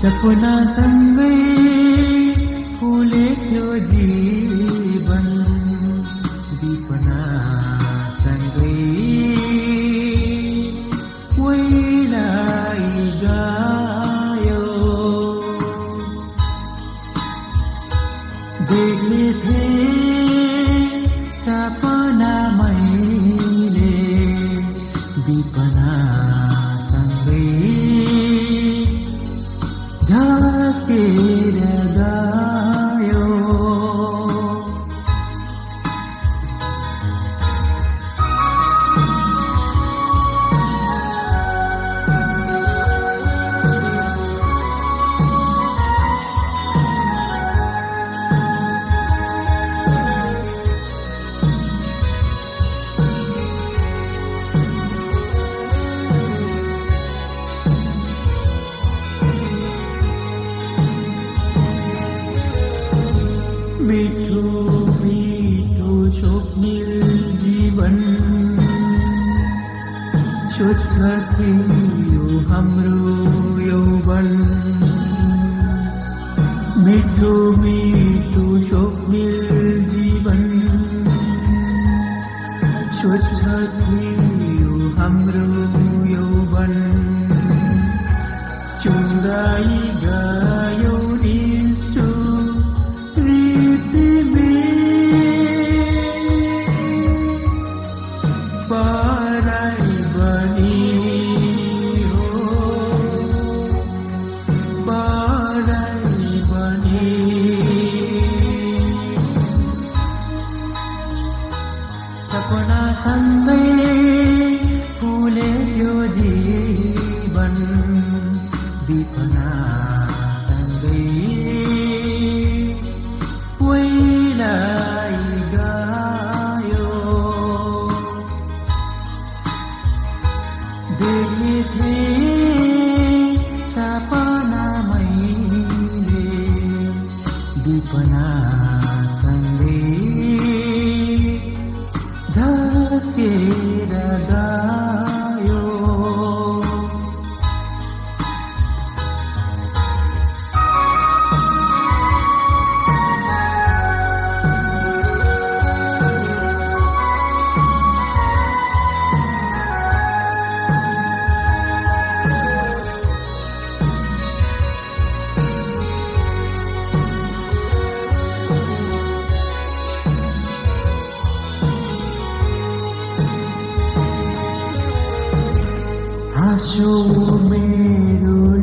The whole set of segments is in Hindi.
सपना सन्वे मिठो मिठो स्वप्निल जीवन। स्वच्छ थियो हाम्रो यौवन। मिठो मिठो स्वप्निल जीवन। स्वच्छ थियो हाम्रो यौवन। चुराई far. विपना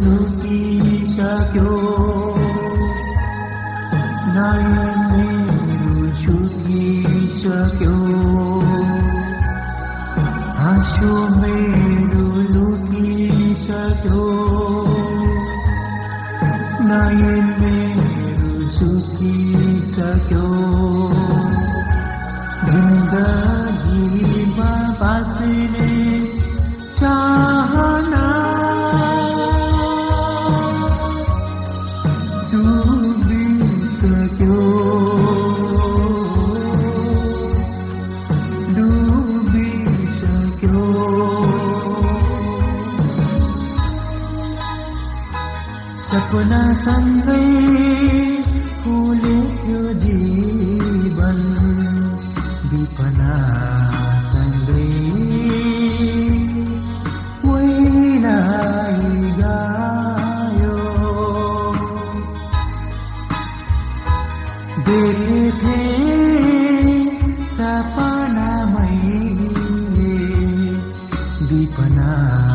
लुकिसक्यो नयन मेरो छुटिसक्यो हाँसो मेरो सुकिसक्यो जिन्दगीमा बाँच्ने sampai kulit yo jiban. Di panah की पना